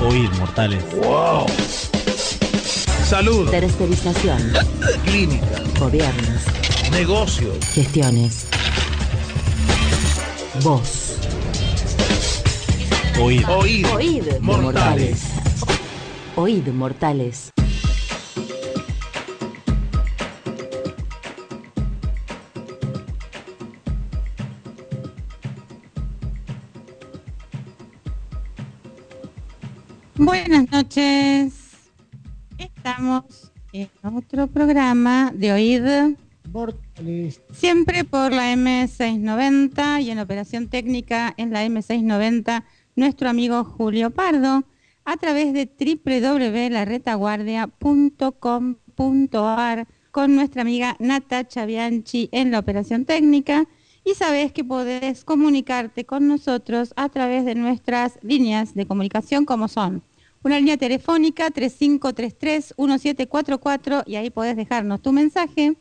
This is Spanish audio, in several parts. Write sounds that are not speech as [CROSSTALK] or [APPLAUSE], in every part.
Oír, mortales. ¡Wow! Salud. Tercerización. Clínica. Gobiernos. Negocios. Gestiones. Voz. Oír. Oír. Oíd, Mortales. Oíd, mortales. Buenas noches. Estamos en otro programa de Mortales. siempre por la M690 y en operación técnica en la M690 nuestro amigo Julio Pardo a través de www.laretaguardia.com.ar con nuestra amiga Natacha Bianchi en la operación técnica y sabes que podés comunicarte con nosotros a través de nuestras líneas de comunicación como son una línea telefónica 3533-1744 y ahí podés dejarnos tu mensaje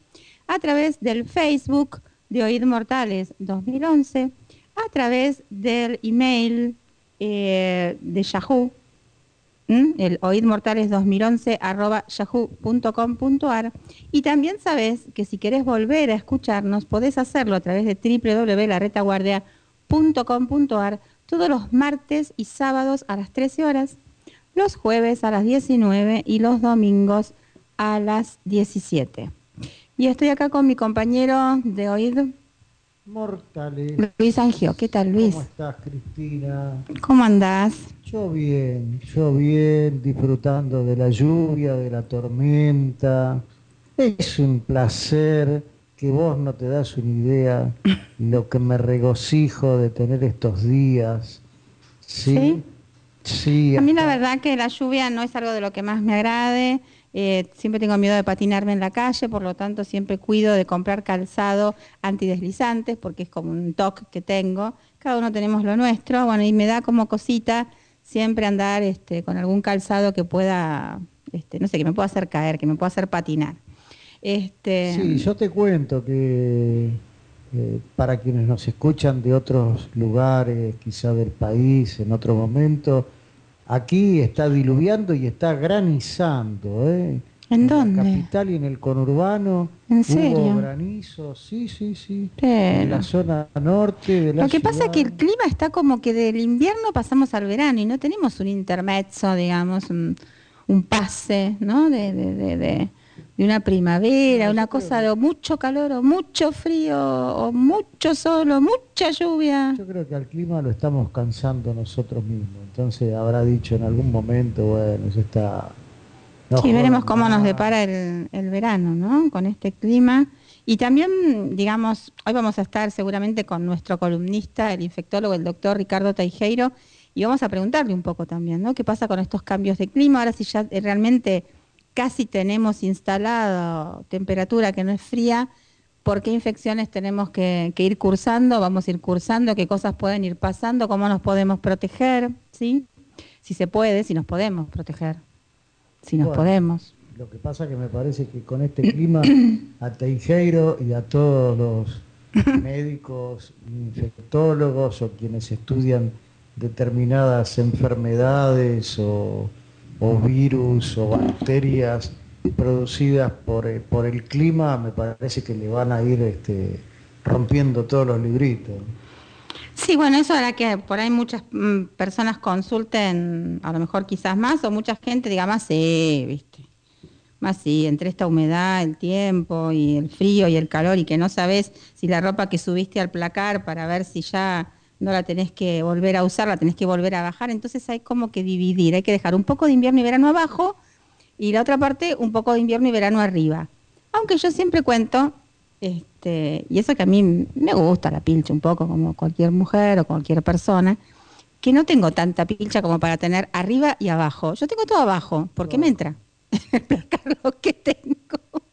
a través del Facebook de Oíd Mortales 2011, a través del email eh, de Yahoo, ¿m? el oídmortales 2011 arroba yahoo.com.ar y también sabes que si querés volver a escucharnos podés hacerlo a través de www.laretaguardia.com.ar todos los martes y sábados a las 13 horas los jueves a las 19 y los domingos a las 17. Y estoy acá con mi compañero de oíd, Mortales. Luis Angio. ¿Qué tal, Luis? ¿Cómo estás, Cristina? ¿Cómo andás? Yo bien, yo bien, disfrutando de la lluvia, de la tormenta. Es un placer que vos no te das una idea lo que me regocijo de tener estos días. Sí. Sí. A mí la verdad que la lluvia no es algo de lo que más me agrade. Eh, siempre tengo miedo de patinarme en la calle, por lo tanto siempre cuido de comprar calzado antideslizantes porque es como un toque que tengo. Cada uno tenemos lo nuestro, bueno, y me da como cosita siempre andar este, con algún calzado que pueda, este, no sé, que me pueda hacer caer, que me pueda hacer patinar. Este, Sí, yo te cuento que eh, para quienes nos escuchan de otros lugares, quizá del país, en otro momento, aquí está diluviando y está granizando. ¿eh? ¿En la dónde? capital y en el conurbano. ¿En Hubo serio? granizo, sí, sí, sí. Pero- En la zona norte de la Lo que pasa es que el clima está como que del invierno pasamos al verano y no tenemos un intermezzo, digamos, un, un pase, ¿no? De, de, de, de- de una primavera, una cosa de mucho calor o mucho frío o mucho sol o mucha lluvia. Yo creo que al clima lo estamos cansando nosotros mismos. Entonces habrá dicho en algún momento, bueno, ya está. no Sí, veremos cómo nos depara el, el verano, ¿no? Con este clima. Y también, digamos, hoy vamos a estar seguramente con nuestro columnista, el infectólogo, el doctor Ricardo Teijeiro, y vamos a preguntarle un poco también, ¿no? ¿Qué pasa con estos cambios de clima? Ahora si ya eh, realmente casi tenemos instalado temperatura que no es fría, ¿por qué infecciones tenemos que, que ir cursando? Vamos a ir cursando, qué cosas pueden ir pasando, cómo nos podemos proteger, ¿sí? Si se puede, si nos podemos proteger, si nos Bueno. podemos. Lo que pasa que me parece que con este clima [COUGHS] a Teijeiro y a todos los médicos, infectólogos o quienes estudian determinadas enfermedades o, o virus o bacterias producidas por, eh, por el clima, me parece que le van a ir este, rompiendo todos los libritos. Sí, bueno, eso hará que por ahí muchas mm, personas consulten, a lo mejor quizás más, o mucha gente diga más, sí, viste, más sí, entre esta humedad, el tiempo y el frío y el calor y que no sabes si la ropa que subiste al placar para ver si ya no la tenés que volver a usar, la tenés que volver a bajar, entonces hay como que dividir, hay que dejar un poco de invierno y verano abajo y la otra parte un poco de invierno y verano arriba. Aunque yo siempre cuento, este, y eso que a mí me gusta la pilcha un poco, como cualquier mujer o cualquier persona, que no tengo tanta pilcha como para tener arriba y abajo. Yo tengo todo abajo, porque me entra [LAUGHS] lo que tengo.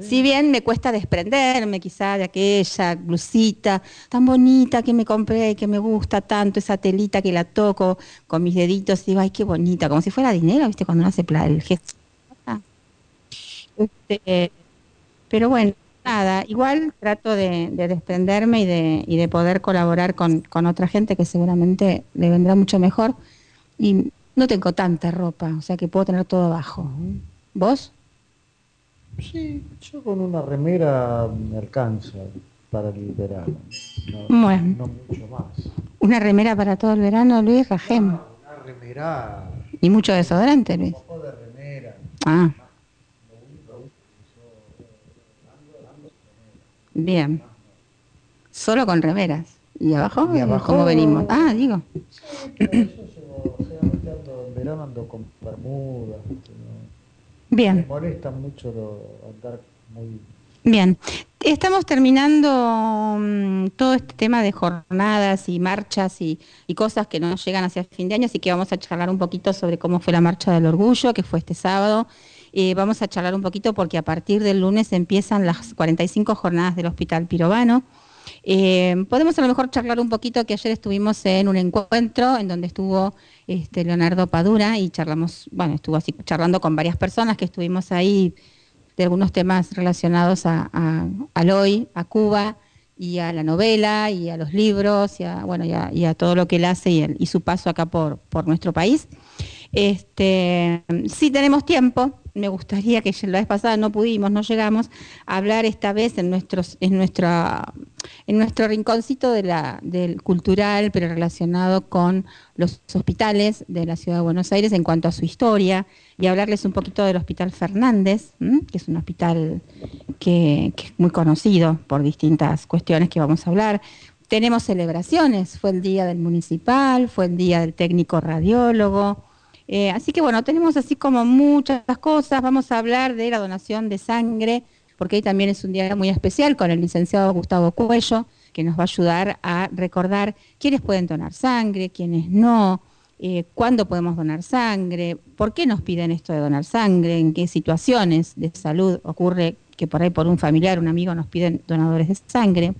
Si bien me cuesta desprenderme quizá de aquella blusita tan bonita que me compré y que me gusta tanto, esa telita que la toco con mis deditos y digo, ay, qué bonita, como si fuera dinero, ¿viste? Cuando uno hace el gesto. Este, pero bueno, nada, igual trato de, de desprenderme y de, poder colaborar con otra gente que seguramente le vendrá mucho mejor. Y no tengo tanta ropa, o sea que puedo tener todo abajo. ¿Vos? Sí, yo con una remera me alcanza para el verano. No, Bueno. no mucho más. Una remera para todo el verano, Luis Rajem. Una remera, Y mucho desodorante, Luis. un poco de remera. Ah. Bien. Solo con remeras. ¿Y abajo? Y abajo- ¿Cómo venimos? Ah, digo. En verano ando con. Bien, molesta mucho lo- andar muy... bien. Estamos terminando mm, todo este tema de jornadas y marchas y, y cosas que nos llegan hacia fin de año, así que vamos a charlar un poquito sobre cómo fue la marcha del orgullo, que fue este sábado. Eh, vamos a charlar un poquito porque a partir del lunes empiezan las 45 jornadas del Hospital Pirobano. Eh, podemos a lo mejor charlar un poquito que ayer estuvimos en un encuentro en donde estuvo este, Leonardo Padura y charlamos, bueno, estuvo así charlando con varias personas que estuvimos ahí de algunos temas relacionados a, al hoy, a Cuba y a la novela y a los libros y a, bueno, y a, y a todo lo que él hace y, su paso acá por, por nuestro país. Este, si tenemos tiempo, me gustaría que la vez pasada no pudimos, no llegamos a hablar esta vez en nuestros, en nuestra, en nuestro rinconcito de la, del cultural, pero relacionado con los hospitales de la ciudad de Buenos Aires en cuanto a su historia y hablarles un poquito del Hospital Fernández, que es un hospital que, que es muy conocido por distintas cuestiones que vamos a hablar. Tenemos celebraciones, fue el día del municipal, fue el día del técnico radiólogo. Eh, así que bueno, tenemos así como muchas cosas. Vamos a hablar de la donación de sangre, porque hoy también es un día muy especial con el licenciado Gustavo Cuello, que nos va a ayudar a recordar quiénes pueden donar sangre, quiénes no, eh, cuándo podemos donar sangre, por qué nos piden esto de donar sangre, en qué situaciones de salud ocurre que por ahí por un familiar, un amigo nos piden donadores de sangre.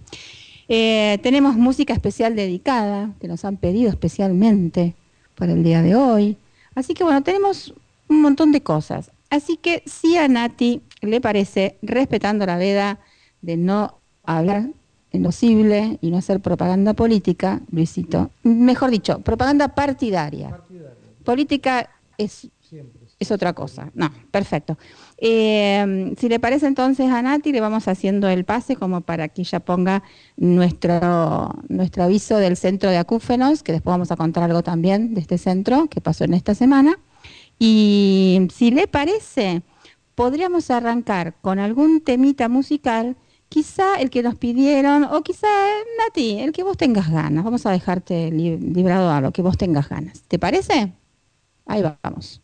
Eh, tenemos música especial dedicada, que nos han pedido especialmente para el día de hoy. Así que bueno, tenemos un montón de cosas. Así que si a Nati le parece, respetando la veda de no hablar en y no hacer propaganda política, Luisito, mejor dicho, propaganda partidaria. Política es Siempre. Es otra cosa. No, perfecto. Eh, si le parece entonces a Nati, le vamos haciendo el pase como para que ella ponga nuestro, nuestro aviso del centro de acúfenos, que después vamos a contar algo también de este centro que pasó en esta semana. Y si le parece, podríamos arrancar con algún temita musical, quizá el que nos pidieron, o quizá, Nati, el que vos tengas ganas. Vamos a dejarte li- librado a lo que vos tengas ganas. ¿Te parece? Ahí vamos.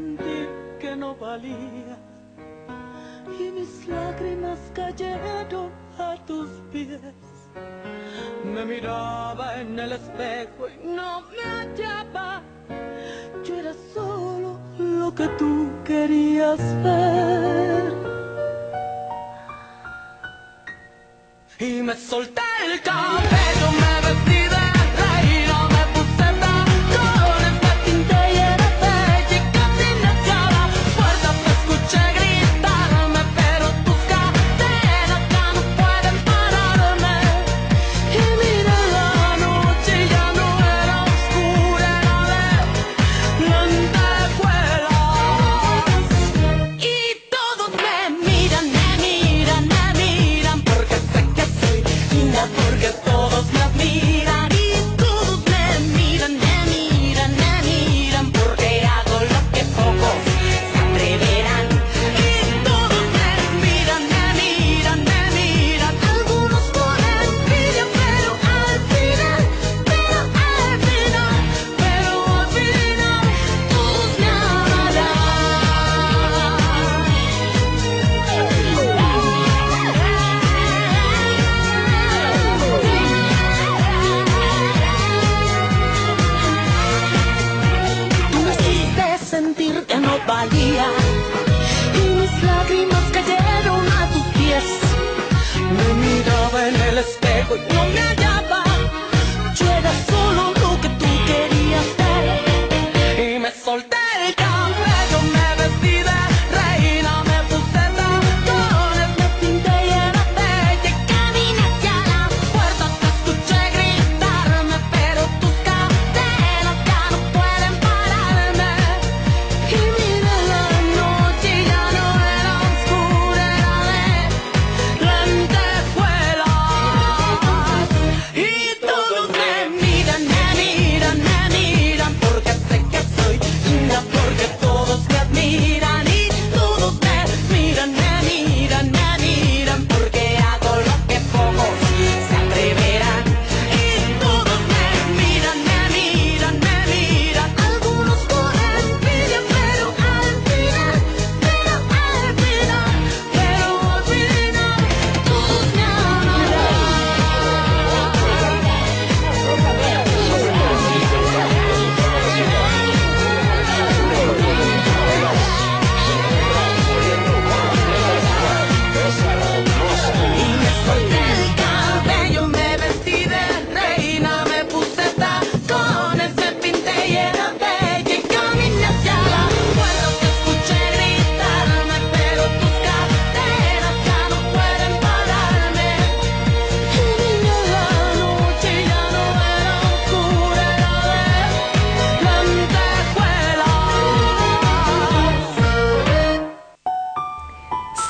Sentir que no valía y mis lágrimas cayeron a tus pies. Me miraba en el espejo y no me hallaba. Yo era solo lo que tú querías ver. Y me solté el cabello,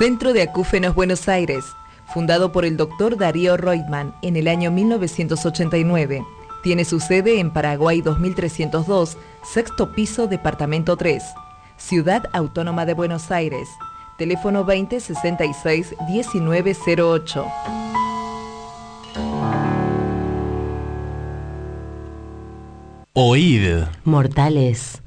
Centro de Acúfenos Buenos Aires, fundado por el doctor Darío Reutemann en el año 1989. Tiene su sede en Paraguay 2302, sexto piso, departamento 3. Ciudad Autónoma de Buenos Aires. Teléfono 2066 1908. Oíd. Mortales.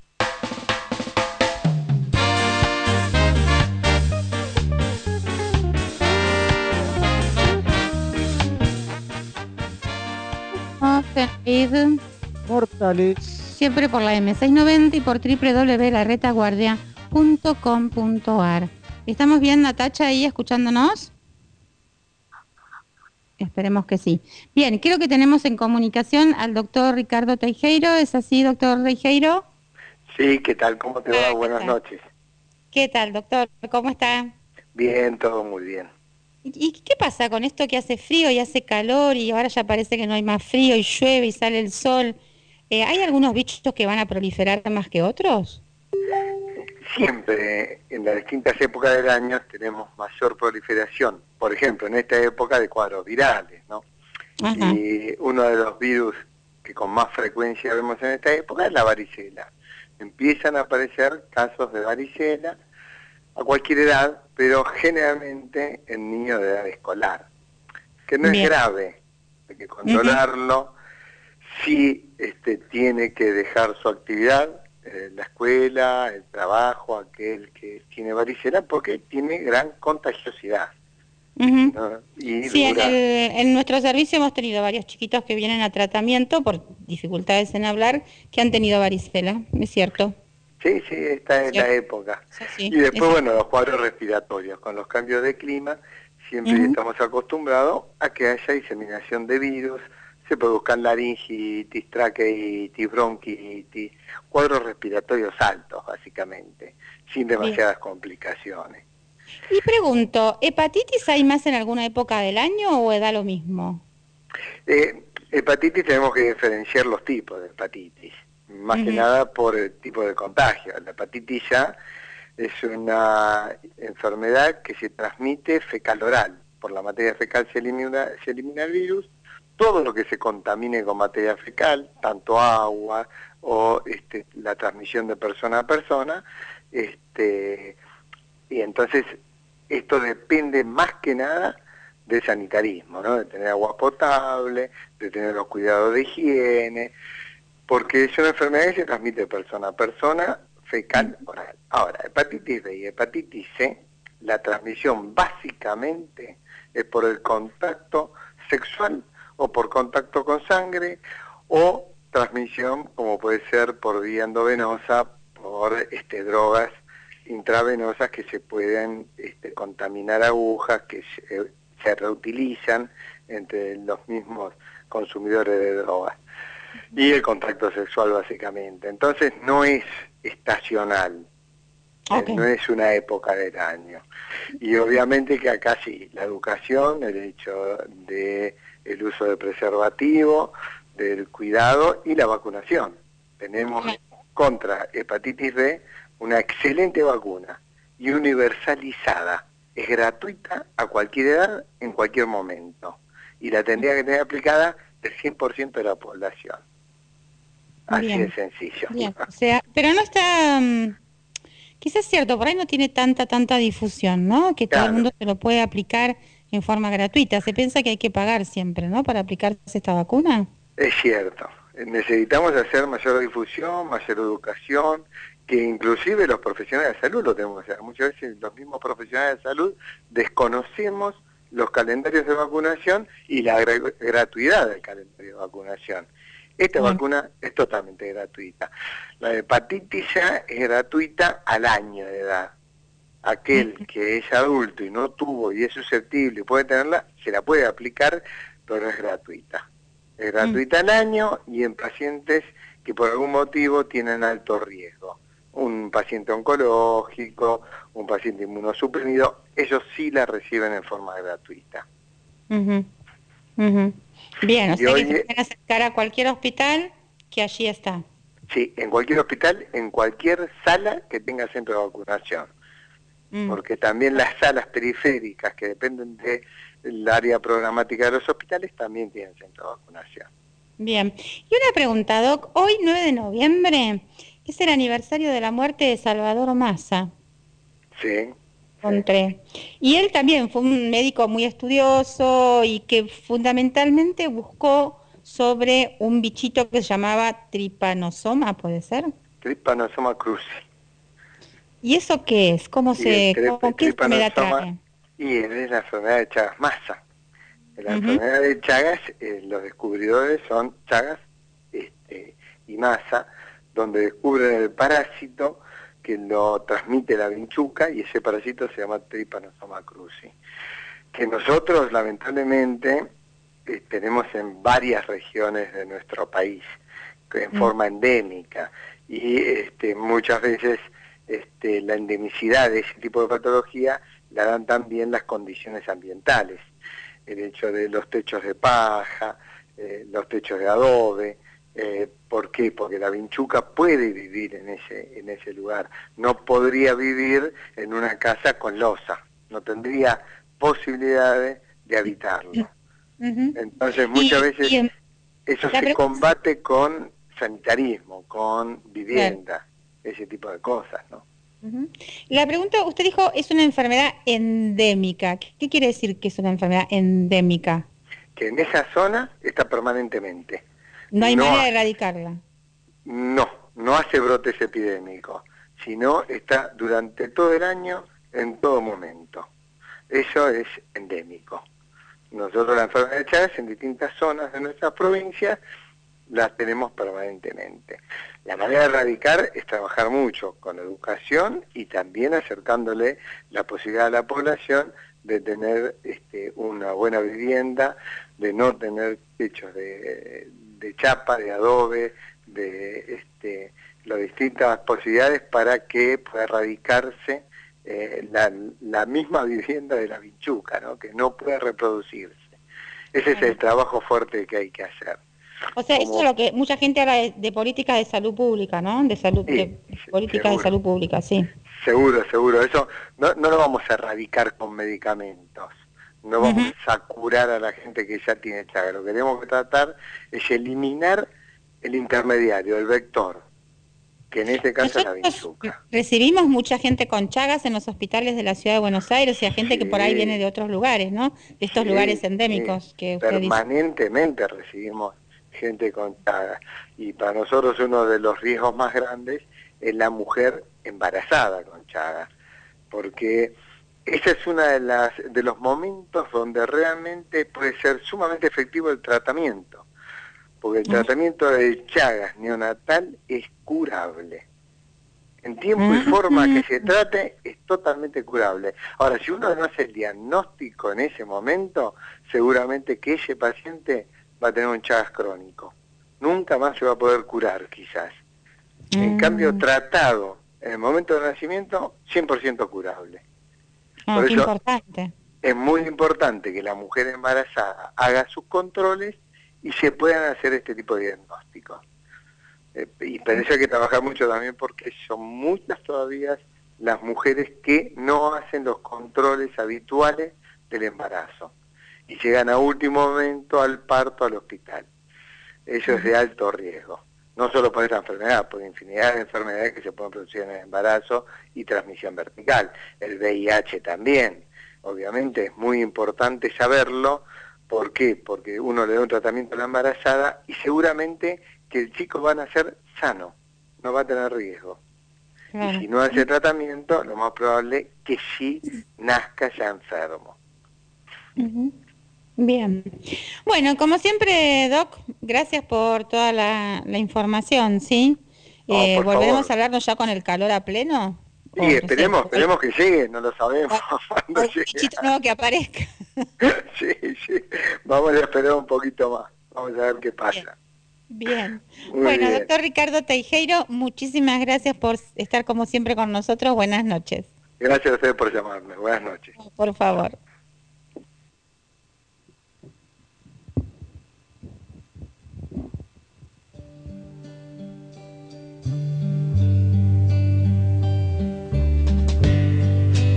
Mortales. siempre por la M690 y por www.larretaguardia.com.ar. ¿Estamos bien, Natacha, ahí escuchándonos? Esperemos que sí. Bien, creo que tenemos en comunicación al doctor Ricardo Teijeiro. ¿Es así, doctor Teijeiro? Sí, ¿qué tal? ¿Cómo te Ah, va? ¿qué Buenas tal? noches. ¿Qué tal, doctor? ¿Cómo está? Bien, todo muy bien. ¿Y qué pasa con esto que hace frío y hace calor y ahora ya parece que no hay más frío y llueve y sale el sol? Eh, ¿Hay algunos bichos que van a proliferar más que otros? Siempre en las distintas épocas del año tenemos mayor proliferación. Por ejemplo, en esta época de cuadros virales, ¿no? Ajá. Y uno de los virus que con más frecuencia vemos en esta época es la varicela. Empiezan a aparecer casos de varicela a cualquier edad, pero generalmente en niños de edad escolar, que no Bien. es grave, hay que controlarlo, sí este, tiene que dejar su actividad, eh, la escuela, el trabajo, aquel que tiene varicela, porque tiene gran contagiosidad. Ujú. ¿no? Y Sí, en, el- en nuestro servicio hemos tenido varios chiquitos que vienen a tratamiento por dificultades en hablar que han tenido varicela, es cierto. Sí, sí, esta es la época. Sí, sí, Y después, es- bueno, los cuadros respiratorios. Con los cambios de clima, siempre estamos acostumbrados a que haya diseminación de virus, se produzcan laringitis, traqueitis, bronquitis, cuadros respiratorios altos, básicamente, sin demasiadas complicaciones. Y pregunto, ¿hepatitis hay más en alguna época del año o da lo mismo? Eh, hepatitis tenemos que diferenciar los tipos de hepatitis, más que nada por el tipo de contagio. La hepatitis A es una enfermedad que se transmite fecal-oral. Por la materia fecal se elimina, se elimina el virus. Todo lo que se contamine con materia fecal, tanto agua o este, la transmisión de persona a persona, este, y entonces esto depende más que nada del sanitarismo, ¿no? de tener agua potable, de tener los cuidados de higiene, porque es una enfermedad que se transmite de persona a persona, fecal, oral. Ahora, hepatitis B y hepatitis C, la transmisión básicamente es por el contacto sexual o por contacto con sangre o transmisión como puede ser por vía endovenosa, por este, drogas intravenosas que se pueden este, contaminar agujas, que se, se reutilizan entre los mismos consumidores de drogas y el contacto sexual básicamente. Entonces no es estacional, eh, no es una época del año. Y obviamente que acá sí, la educación, el hecho de el uso de preservativo, del cuidado y la vacunación. Tenemos contra hepatitis B una excelente vacuna y universalizada. Es gratuita a cualquier edad, en cualquier momento. Y la tendría que tener aplicada el 100% de la población. Así Bien. de sencillo. Bien, o sea, pero no está, mm, quizás es cierto, por ahí no tiene tanta, tanta difusión, ¿no? Que todo el mundo se lo puede aplicar en forma gratuita. Se piensa que hay que pagar siempre, ¿no? Para aplicarse esta vacuna. Es cierto. Necesitamos hacer mayor difusión, mayor educación, que inclusive los profesionales de salud lo tenemos que hacer. Muchas veces los mismos profesionales de salud desconocemos los calendarios de vacunación y la gra- gratuidad del calendario de vacunación. Esta vacuna es totalmente gratuita. La hepatitis ya es gratuita al año de edad. Aquel que es adulto y no tuvo y es susceptible y puede tenerla, se la puede aplicar, pero es gratuita. Es gratuita al año y en pacientes que por algún motivo tienen alto riesgo. Un paciente oncológico, un paciente inmunosuprimido, ellos sí la reciben en forma gratuita. Bien, o Y sea hoy- que se pueden acercar a cualquier hospital que allí está. Sí, en cualquier hospital, en cualquier sala que tenga centro de vacunación. Mm. porque también las salas periféricas que dependen del área programática de los hospitales también tienen centro de vacunación. Bien. Y una pregunta, Doc. Hoy, 9 de noviembre, es el aniversario de la muerte de Salvador Massa. Sí, encontré. Y él también fue un médico muy estudioso y que fundamentalmente buscó sobre un bichito que se llamaba tripanosoma, ¿puede ser? Trypanosoma cruzi. ¿Y eso qué es? ¿Cómo se, cómo, qué enfermedad tripanosoma- trae? Y es la enfermedad de Chagas Massa. La Ujú. enfermedad de Chagas, eh, los descubridores son Chagas este, y Massa, donde descubren el parásito que lo transmite la vinchuca y ese parásito se llama Trypanosoma cruzi. Que nosotros lamentablemente eh, tenemos en varias regiones de nuestro país, en Mm. forma endémica, y este, muchas veces este, la endemicidad de ese tipo de patología la dan también las condiciones ambientales, el hecho de los techos de paja, eh, los techos de adobe, eh, ¿por qué? Porque la vinchuca puede vivir en ese, en ese lugar, no podría vivir en una casa con losa, no tendría posibilidades de habitarlo. [CLEARS THROAT] Entonces muchas Y- veces y, em, eso la se combate con sanitarismo, con vivienda, ese tipo de cosas, ¿no? La pregunta, usted dijo, es una enfermedad endémica. ¿Qué, qué quiere decir que es una enfermedad endémica? Que en esa zona está permanentemente. No hay No manera de erradicarla. No, no hace brotes epidémicos, sino está durante todo el año, en todo momento. Eso es endémico. Nosotros la enfermedad de Chagas en distintas zonas de nuestra provincia las tenemos permanentemente. La manera de erradicar es trabajar mucho con educación y también acercándole la posibilidad a la población de tener este, una buena vivienda, de no tener techos de, de chapa, de adobe, de este, las distintas posibilidades para que pueda erradicarse eh, la, la misma vivienda de la vinchuca, ¿no? que no puede reproducirse. Ese es el trabajo fuerte que hay que hacer. O sea, eso Como- es lo que mucha gente habla de, de política de salud pública, ¿no? De salud, Sí, de política de salud pública, sí. Seguro, seguro. Eso no, no lo vamos a erradicar con medicamentos. No vamos a curar a la gente que ya tiene chaga. Lo que tenemos que tratar es eliminar el intermediario, el vector, que en este caso es la Nosotros vinchuca. recibimos mucha gente con chagas en los hospitales de la ciudad de Buenos Aires, o sea, gente que por ahí Sí. viene de otros lugares, ¿no? De estos Sí, lugares sí. endémicos que usted dice. Permanentemente recibimos gente con chagas. Y para nosotros uno de los riesgos más grandes es la mujer embarazada con chagas. Porque ese es uno de, las, de los momentos donde realmente puede ser sumamente efectivo el tratamiento. Porque el tratamiento de chagas neonatal es curable. En tiempo y forma que se trate es totalmente curable. Ahora, si uno no hace el diagnóstico en ese momento, seguramente que ese paciente va a tener un Chagas crónico. Nunca más se va a poder curar, quizás. En Mm. cambio, tratado en el momento del nacimiento, 100% curable. Ah, por qué eso- importante. Es muy importante que la mujer embarazada haga sus controles y se puedan hacer este tipo de diagnósticos. Eh, y para eso hay que trabajar mucho también porque son muchas todavía las mujeres que no hacen los controles habituales del embarazo y llegan a último momento al parto al hospital. Eso es de alto riesgo. No solo por esta enfermedad, por infinidad de enfermedades que se pueden producir en el embarazo y transmisión vertical. El VIH también. Obviamente es muy importante saberlo. ¿Por qué? Porque uno le da un tratamiento a la embarazada y seguramente que el chico va a nacer sano, no va a tener riesgo. Claro. Y si no hace tratamiento, lo más probable que sí nazca ya enfermo. Bien. Bueno, como siempre, Doc, gracias por toda la, la información, ¿sí? No, Eh, ¿Volveremos favor. a hablarnos ya con el calor a pleno? Sí, ¿O esperemos, esperemos que llegue, no lo sabemos un [LAUGHS] bichito nuevo que aparezca. [LAUGHS] Sí, sí, vamos a esperar un poquito más, vamos a ver qué pasa. Bien. Bueno, bien. doctor Ricardo Teijeiro, muchísimas gracias por estar como siempre con nosotros. Buenas noches. Gracias a ustedes por llamarme, buenas noches. Por favor.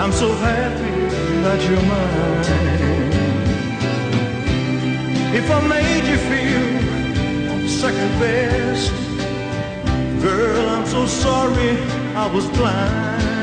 I'm so happy that you're mine. If I made you feel second best, girl, I'm so sorry I was blind.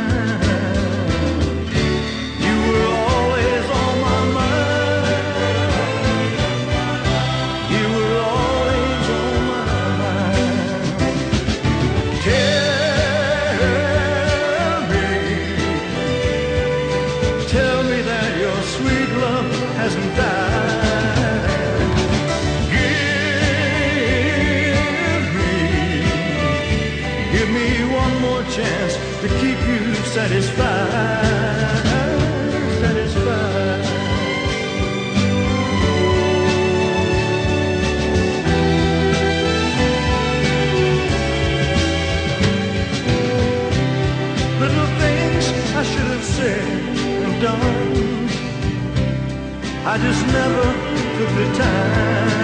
Never took the time.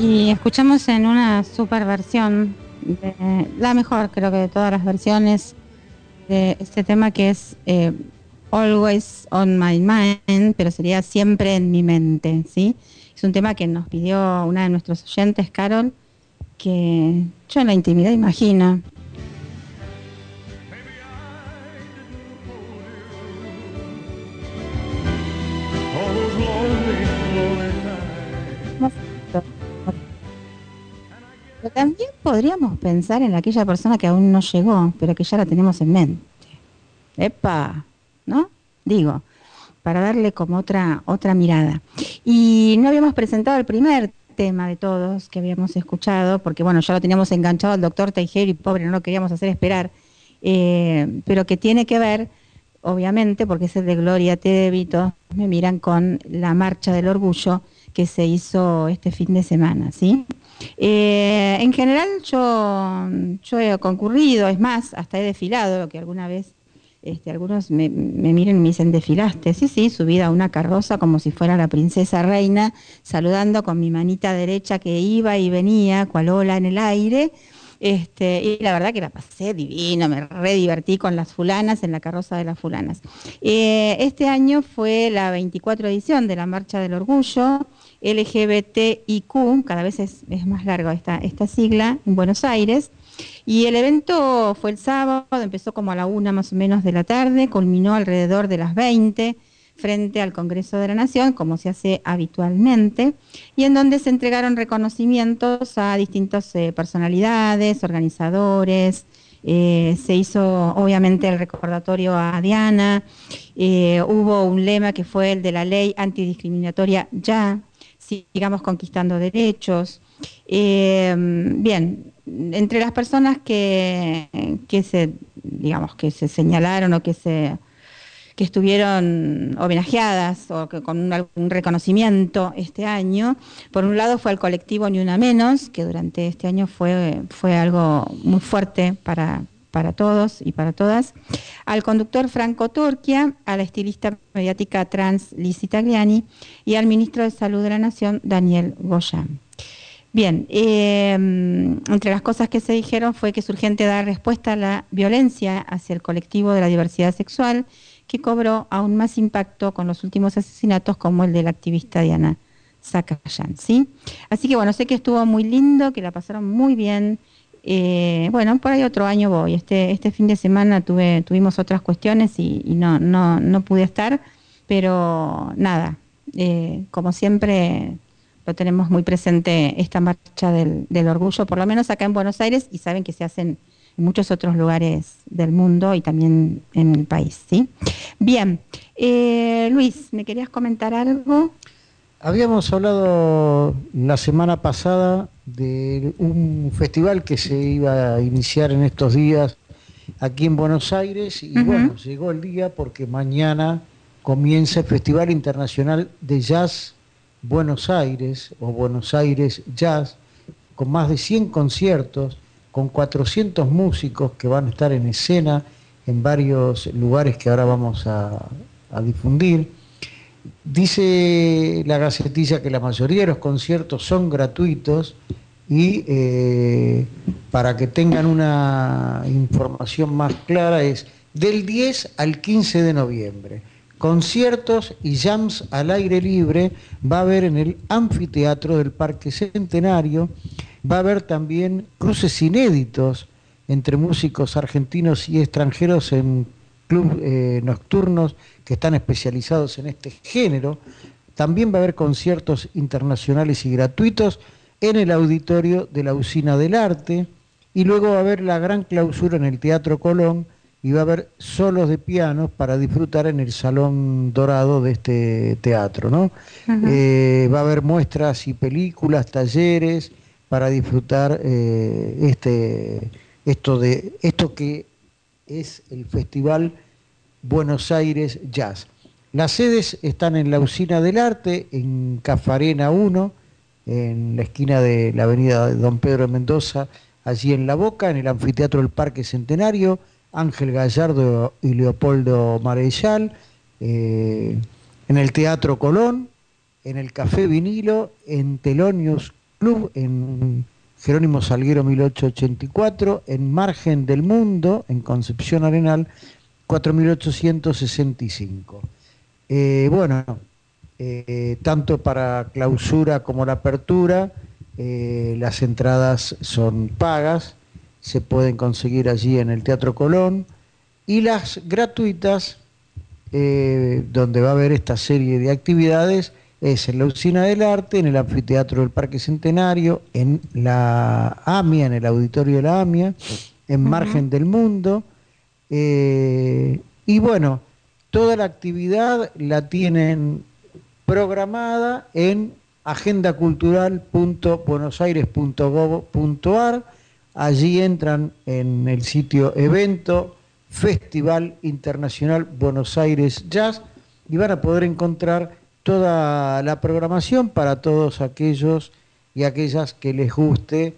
Y escuchamos en una super versión, de, la mejor creo que de todas las versiones de este tema que es eh, Always on my mind, pero sería siempre en mi mente, ¿sí? Es un tema que nos pidió una de nuestros oyentes, Carol, que yo en la intimidad imagino. Pero también podríamos pensar en aquella persona que aún no llegó, pero que ya la tenemos en mente. Epa, ¿no? Digo, para darle como otra, otra mirada. Y no habíamos presentado el primer tema de todos que habíamos escuchado, porque bueno, ya lo teníamos enganchado al doctor Tejero y pobre, no lo queríamos hacer esperar, eh, pero que tiene que ver, obviamente, porque es el de Gloria Tevito, me miran con la marcha del orgullo que se hizo este fin de semana, ¿sí? Eh, en general yo, he concurrido, es más, hasta he desfilado, que alguna vez este, algunos me, me miran y me dicen, desfilaste. Sí, sí, subida a una carroza como si fuera la princesa reina, saludando con mi manita derecha que iba y venía, cual ola en el aire. Este, y la verdad que la pasé divino, me re divertí con las fulanas en la carroza de las fulanas. Eh, este año fue la 24 edición de la Marcha del Orgullo LGBTIQ, cada vez es, más larga esta, esta sigla, en Buenos Aires. Y el evento fue el sábado, empezó como a la una más o menos de la tarde, culminó alrededor de las 20 frente al Congreso de la Nación, como se hace habitualmente, y en donde se entregaron reconocimientos a distintas eh, personalidades, organizadores, eh, se hizo obviamente el recordatorio a Diana, eh, hubo un lema que fue el de la ley antidiscriminatoria ya, sigamos conquistando derechos. Eh, bien, entre las personas que, que se, digamos, que se señalaron o que se que estuvieron homenajeadas o que con algún reconocimiento este año. Por un lado fue el colectivo Ni Una Menos, que durante este año fue, fue algo muy fuerte para, para todos y para todas, al conductor Franco Turquia, a la estilista mediática trans Liz Tagliani y al ministro de Salud de la Nación, Daniel Goyan. Bien, eh, entre las cosas que se dijeron fue que es urgente dar respuesta a la violencia hacia el colectivo de la diversidad sexual, que cobró aún más impacto con los últimos asesinatos como el de la activista Diana Zacayán, ¿sí? Así que bueno, sé que estuvo muy lindo, que la pasaron muy bien. Eh, bueno, por ahí otro año voy. Este, este fin de semana tuve, tuvimos otras cuestiones y, no, no pude estar, pero nada, eh, como siempre lo tenemos muy presente esta marcha del, del, orgullo, por lo menos acá en Buenos Aires, y saben que se hacen en muchos otros lugares del mundo y también en el país. ¿sí? Bien, eh, Luis, ¿me querías comentar algo? Habíamos hablado la semana pasada de un festival que se iba a iniciar en estos días aquí en Buenos Aires y uh -huh. bueno, llegó el día porque mañana comienza el Festival Internacional de Jazz Buenos Aires o Buenos Aires Jazz con más de 100 conciertos, con 400 músicos que van a estar en escena en varios lugares que ahora vamos a, a difundir. Dice la Gacetilla que la mayoría de los conciertos son gratuitos y eh, para que tengan una información más clara es del 10 al 15 de noviembre. Conciertos y jams al aire libre va a haber en el anfiteatro del Parque Centenario, va a haber también cruces inéditos entre músicos argentinos y extranjeros en clubes eh, nocturnos que están especializados en este género. También va a haber conciertos internacionales y gratuitos en el auditorio de la Usina del Arte y luego va a haber la gran clausura en el Teatro Colón y va a haber solos de piano para disfrutar en el Salón Dorado de este teatro. ¿no? Uh -huh. eh, va a haber muestras y películas, talleres para disfrutar eh, este, esto, de, esto que es el Festival Buenos Aires Jazz. Las sedes están en la Usina del Arte, en Cafarena 1, en la esquina de la avenida Don Pedro Mendoza, allí en La Boca, en el anfiteatro del Parque Centenario, Ángel Gallardo y Leopoldo Marechal, eh, en el Teatro Colón, en el Café Vinilo, en Telonius Club, en Jerónimo Salguero 1884, en Margen del Mundo, en Concepción Arenal, 4865. Eh, bueno, eh, tanto para clausura como la apertura, eh, las entradas son pagas, se pueden conseguir allí en el Teatro Colón, y las gratuitas, donde va a haber esta serie de actividades, es en la Usina del Arte, en el Anfiteatro del Parque Centenario, en la AMIA, en el Auditorio de la AMIA, en Margen del Mundo. Eh, y bueno, toda la actividad la tienen programada en agendacultural.buenosaires.gov.ar. Allí entran en el sitio evento Festival Internacional Buenos Aires Jazz y van a poder encontrar toda la programación para todos aquellos y aquellas que les guste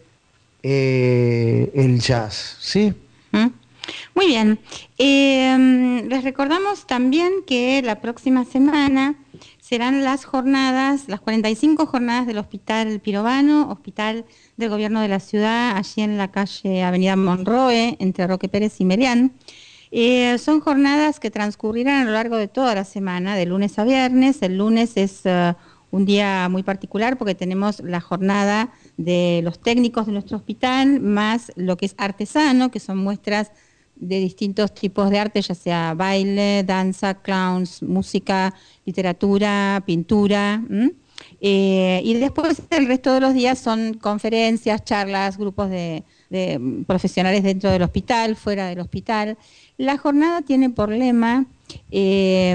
eh, el jazz, ¿sí? Muy bien. Eh, les recordamos también que la próxima semana serán las jornadas, las 45 jornadas del Hospital Pirobano, Hospital del Gobierno de la Ciudad, allí en la calle Avenida Monroe, entre Roque Pérez y Merián. Eh, son jornadas que transcurrirán a lo largo de toda la semana, de lunes a viernes. El lunes es eh, un día muy particular porque tenemos la jornada de los técnicos de nuestro hospital, más lo que es artesano, que son muestras de distintos tipos de arte, ya sea baile, danza, clowns, música, literatura, pintura. Eh, y después el resto de los días son conferencias, charlas, grupos de, profesionales dentro del hospital, fuera del hospital. La jornada tiene por lema eh,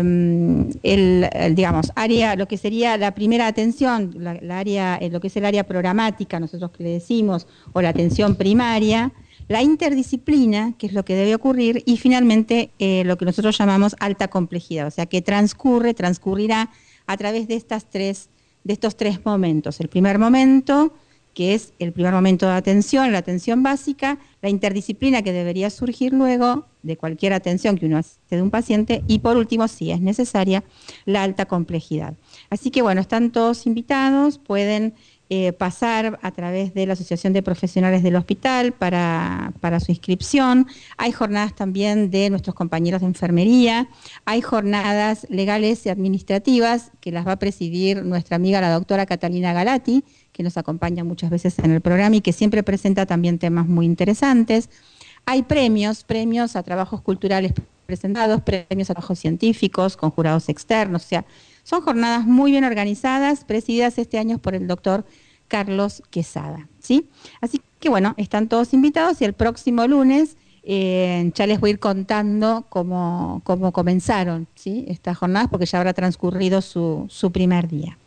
el, el, digamos, área, lo que sería la primera atención, la, la área, eh, lo que es el área programática, nosotros que le decimos, o la atención primaria, la interdisciplina, que es lo que debe ocurrir, y finalmente eh, lo que nosotros llamamos alta complejidad, o sea que transcurre, transcurrirá a través de estas tres, de estos tres momentos. El primer momento, que es el primer momento de atención, la atención básica, la interdisciplina que debería surgir luego de cualquier atención que uno hace de un paciente, y por último, si es necesaria, la alta complejidad. Así que bueno, están todos invitados, pueden eh, pasar a través de la Asociación de Profesionales del Hospital para, para, su inscripción. Hay jornadas también de nuestros compañeros de enfermería, hay jornadas legales y administrativas que las va a presidir nuestra amiga la doctora Catalina Galati, que nos acompaña muchas veces en el programa y que siempre presenta también temas muy interesantes. Hay premios, premios a trabajos culturales presentados, premios a trabajos científicos con jurados externos, o sea, son jornadas muy bien organizadas, presididas este año por el doctor Carlos Quesada. ¿sí? Así que bueno, están todos invitados y el próximo lunes eh, ya les voy a ir contando cómo, cómo comenzaron estas jornadas, porque ya habrá transcurrido su, su primer día.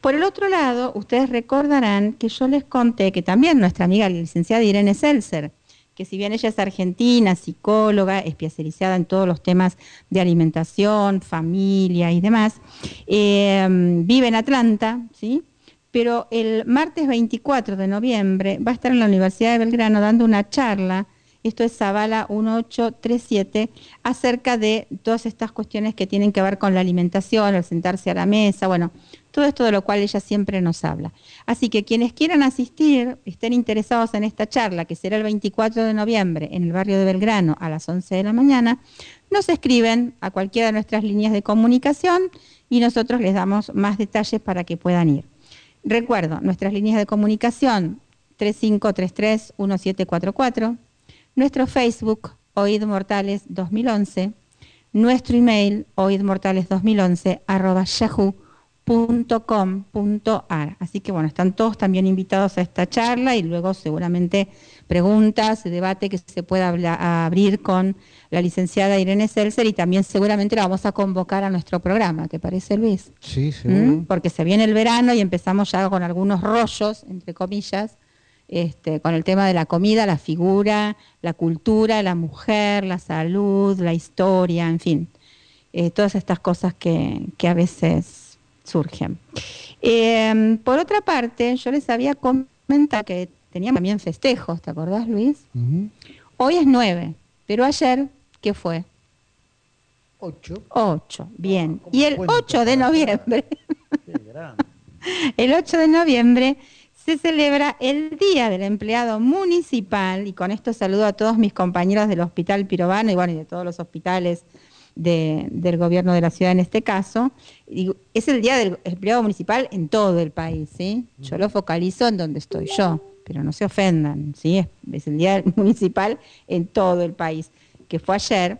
Por el otro lado, ustedes recordarán que yo les conté que también nuestra amiga la licenciada Irene Seltzer, que si bien ella es argentina, psicóloga, especializada en todos los temas de alimentación, familia y demás, eh, vive en Atlanta, ¿sí? pero el martes 24 de noviembre va a estar en la Universidad de Belgrano dando una charla, esto es Zavala 1837, acerca de todas estas cuestiones que tienen que ver con la alimentación, el sentarse a la mesa, bueno, todo esto de lo cual ella siempre nos habla. Así que quienes quieran asistir, estén interesados en esta charla, que será el 24 de noviembre en el barrio de Belgrano a las 11 de la mañana, nos escriben a cualquiera de nuestras líneas de comunicación y nosotros les damos más detalles para que puedan ir. Recuerdo, nuestras líneas de comunicación 3533-1744, nuestro Facebook Oíd Mortales 2011, nuestro email oidmortales2011 arroba yahoo.com.ar. Así que bueno, están todos también invitados a esta charla y luego seguramente preguntas, debate que se pueda abrir con la licenciada Irene Seltzer y también seguramente la vamos a convocar a nuestro programa, ¿te parece Luis? Sí, seguro. ¿Mm? Porque se viene el verano y empezamos ya con algunos rollos, entre comillas, este, con el tema de la comida, la figura, la cultura, la mujer, la salud, la historia, en fin, eh, todas estas cosas que, que, a veces surgen. Eh, por otra parte, yo les había comentado que teníamos también festejos, ¿te acordás Luis? Uh -huh. Hoy es 9, pero ayer, ¿qué fue? 8. 8, bien. y el 8 [LAUGHS] de noviembre, el 8 de noviembre se celebra el Día del Empleado Municipal, y con esto saludo a todos mis compañeros del Hospital Pirovano y bueno, y de todos los hospitales de- del gobierno de la ciudad en este caso. Y es el Día del Empleado Municipal en todo el país, ¿sí? Yo lo focalizo en donde estoy yo, pero no se ofendan, ¿sí? Es, es el Día [LAUGHS] Municipal en todo el país, que fue ayer,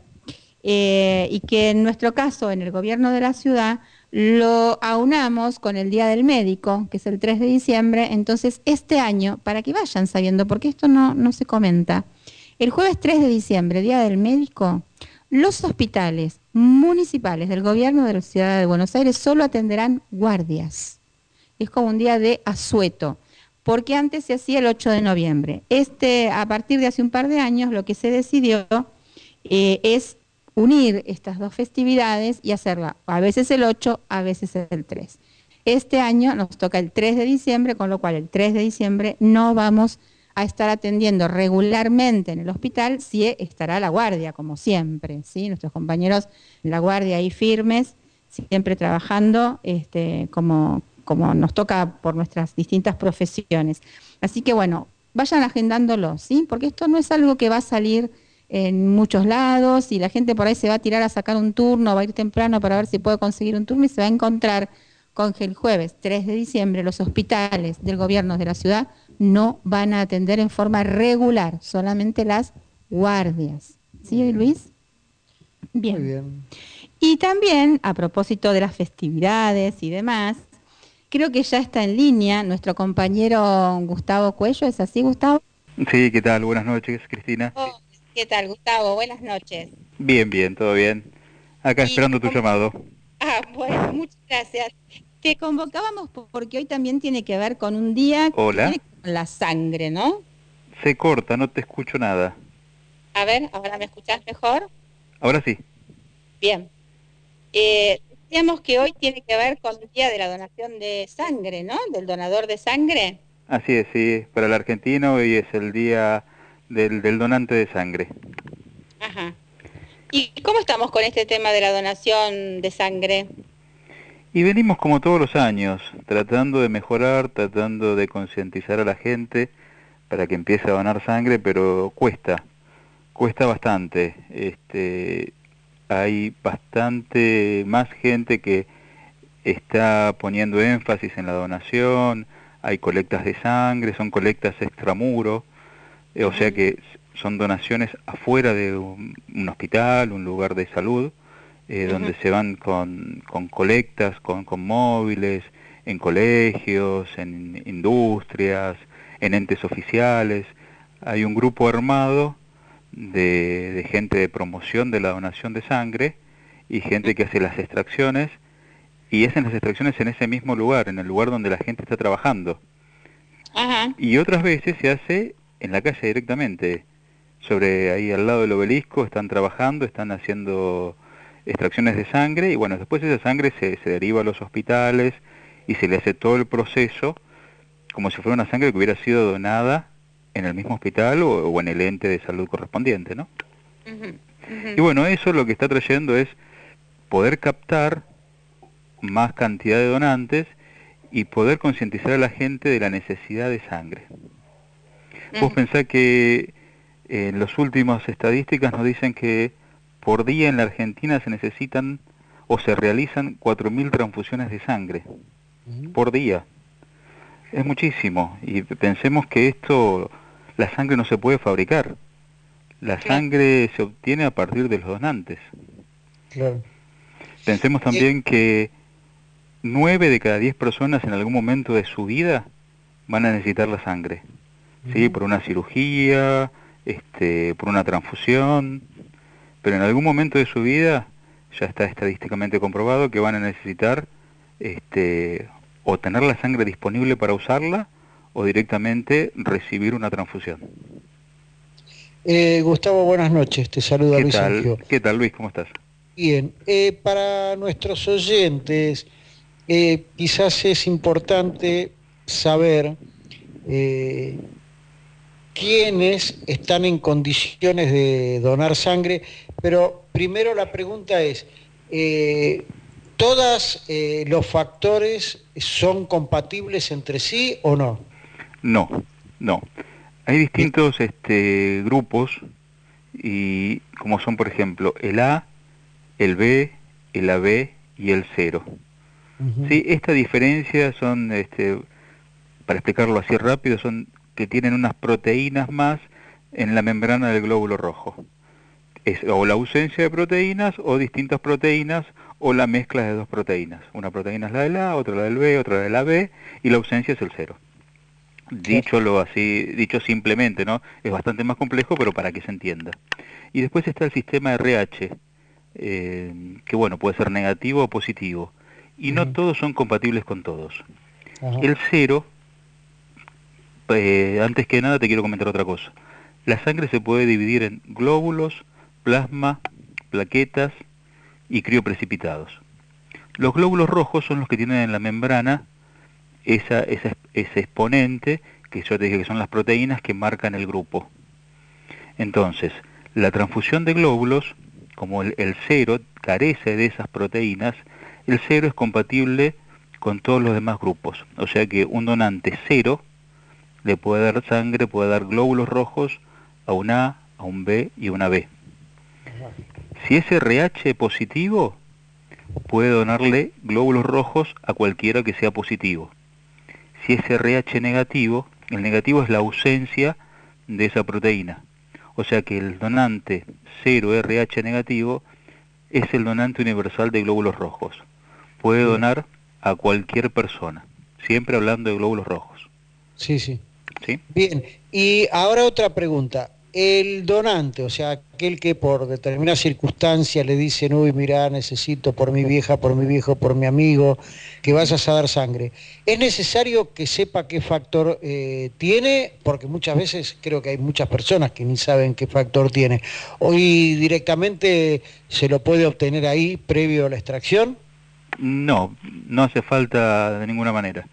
eh, y que en nuestro caso, en el gobierno de la ciudad, lo aunamos con el Día del Médico, que es el 3 de diciembre. Entonces, este año, para que vayan sabiendo, porque esto no, no se comenta, el jueves 3 de diciembre, Día del Médico, los hospitales municipales del gobierno de la ciudad de Buenos Aires solo atenderán guardias. Es como un día de asueto, porque antes se hacía el 8 de noviembre. Este, a partir de hace un par de años, lo que se decidió eh, es unir estas dos festividades y hacerla a veces el 8, a veces el 3. Este año nos toca el 3 de diciembre, con lo cual el 3 de diciembre no vamos a estar atendiendo regularmente en el hospital, sí estará la guardia, como siempre, ¿sí? Nuestros compañeros en la guardia ahí firmes, siempre trabajando este, como, como nos toca por nuestras distintas profesiones. Así que bueno, vayan agendándolo, ¿sí? Porque esto no es algo que va a salir en muchos lados y la gente por ahí se va a tirar a sacar un turno, va a ir temprano para ver si puede conseguir un turno y se va a encontrar con que el jueves 3 de diciembre los hospitales del gobierno de la ciudad no van a atender en forma regular, solamente las guardias. ¿Sí, Luis? Bien. Muy bien. Y también, a propósito de las festividades y demás, creo que ya está en línea nuestro compañero Gustavo Cuello. ¿Es así, Gustavo? Sí, ¿qué tal? Buenas noches, Cristina. Oh, ¿Qué tal, Gustavo? Buenas noches. Bien, bien, todo bien. Acá Y esperando tu llamado. Ah, bueno, [LAUGHS] muchas gracias. Te convocábamos po- porque hoy también tiene que ver con un día que Hola. tiene con la sangre, ¿no? Se corta, no te escucho nada. A ver, ¿ahora me escuchás mejor? Ahora sí. Bien. Eh, decíamos que hoy tiene que ver con el día de la donación de sangre, ¿no? Del donador de sangre. Así es, sí. Para el argentino hoy es el día del, del donante de sangre. Ajá. ¿Y cómo estamos con este tema de la donación de sangre? Y venimos como todos los años, tratando de mejorar, tratando de concientizar a la gente para que empiece a donar sangre, pero cuesta, cuesta bastante. Este, hay bastante más gente que está poniendo énfasis en la donación, hay colectas de sangre, son colectas extramuro, eh, o sea que son donaciones afuera de un, un hospital, un lugar de salud, eh, donde se van con, con colectas, con, con móviles, en colegios, en industrias, en entes oficiales. Hay un grupo armado de, de gente de promoción de la donación de sangre y gente que hace las extracciones y hacen las extracciones en ese mismo lugar, en el lugar donde la gente está trabajando. Y otras veces se hace en la calle directamente, sobre ahí al lado del obelisco, están trabajando, están haciendo extracciones de sangre y bueno, después esa sangre se, se deriva a los hospitales y se le hace todo el proceso como si fuera una sangre que hubiera sido donada en el mismo hospital o, o en el ente de salud correspondiente, ¿no? Y bueno, eso lo que está trayendo es poder captar más cantidad de donantes y poder concientizar a la gente de la necesidad de sangre. Vos pensás que en las últimas estadísticas nos dicen que por día en la Argentina se necesitan o se realizan 4.000 transfusiones de sangre por día. Es muchísimo y pensemos que esto, la sangre no se puede fabricar. La sangre se obtiene a partir de los donantes. Claro. Pensemos también que 9 de cada 10 personas en algún momento de su vida van a necesitar la sangre. ¿Sí? Por una cirugía, este, por una transfusión, pero en algún momento de su vida ya está estadísticamente comprobado que van a necesitar este, o tener la sangre disponible para usarla o directamente recibir una transfusión. Eh, Gustavo, buenas noches. Te saluda ¿Qué Luis tal? Angio. ¿Qué tal Luis? ¿Cómo estás? Bien, eh, para nuestros oyentes, eh, quizás es importante saber eh, quiénes están en condiciones de donar sangre, pero primero la pregunta es, eh, ¿todos los factores son compatibles entre sí o no? No, no. Hay distintos este, grupos y como son por ejemplo el A, el B, el AB y el 0. Ujú. Sí, esta diferencia son, este, para explicarlo así rápido, son que tienen unas proteínas más en la membrana del glóbulo rojo. Es o la ausencia de proteínas o distintas proteínas o la mezcla de dos proteínas. Una proteína es la del A, otra la del B, otra la de la B y la ausencia es el cero. Dicho lo así, dicho simplemente, ¿no? Es bastante más complejo, pero para que se entienda. Y después está el sistema RH, eh, que bueno, puede ser negativo o positivo. Y no todos son compatibles con todos. El cero, eh, antes que nada te quiero comentar otra cosa. La sangre se puede dividir en glóbulos, plasma, plaquetas y crioprecipitados. Los glóbulos rojos son los que tienen en la membrana esa, esa- ese exponente que yo te dije que son las proteínas que marcan el grupo. Entonces, la transfusión de glóbulos, como el, el cero carece de esas proteínas, el cero es compatible con todos los demás grupos. O sea que un donante cero le puede dar sangre, puede dar glóbulos rojos a un A, a un B y a una B. Si es RH positivo, puede donarle glóbulos rojos a cualquiera que sea positivo. Si es RH negativo, el negativo es la ausencia de esa proteína. O sea que el donante 0RH negativo es el donante universal de glóbulos rojos. Puede donar a cualquier persona, siempre hablando de glóbulos rojos. Sí, sí. ¿Sí? Bien, y ahora otra pregunta. El donante, o sea, aquel que por determinada circunstancia le dicen, uy, mira, necesito por mi vieja, por mi viejo, por mi amigo, que vayas a dar sangre, ¿es necesario que sepa qué factor eh, tiene? Porque muchas veces creo que hay muchas personas que ni saben qué factor tiene. Hoy directamente se lo puede obtener ahí previo a la extracción. No, no hace falta de ninguna manera.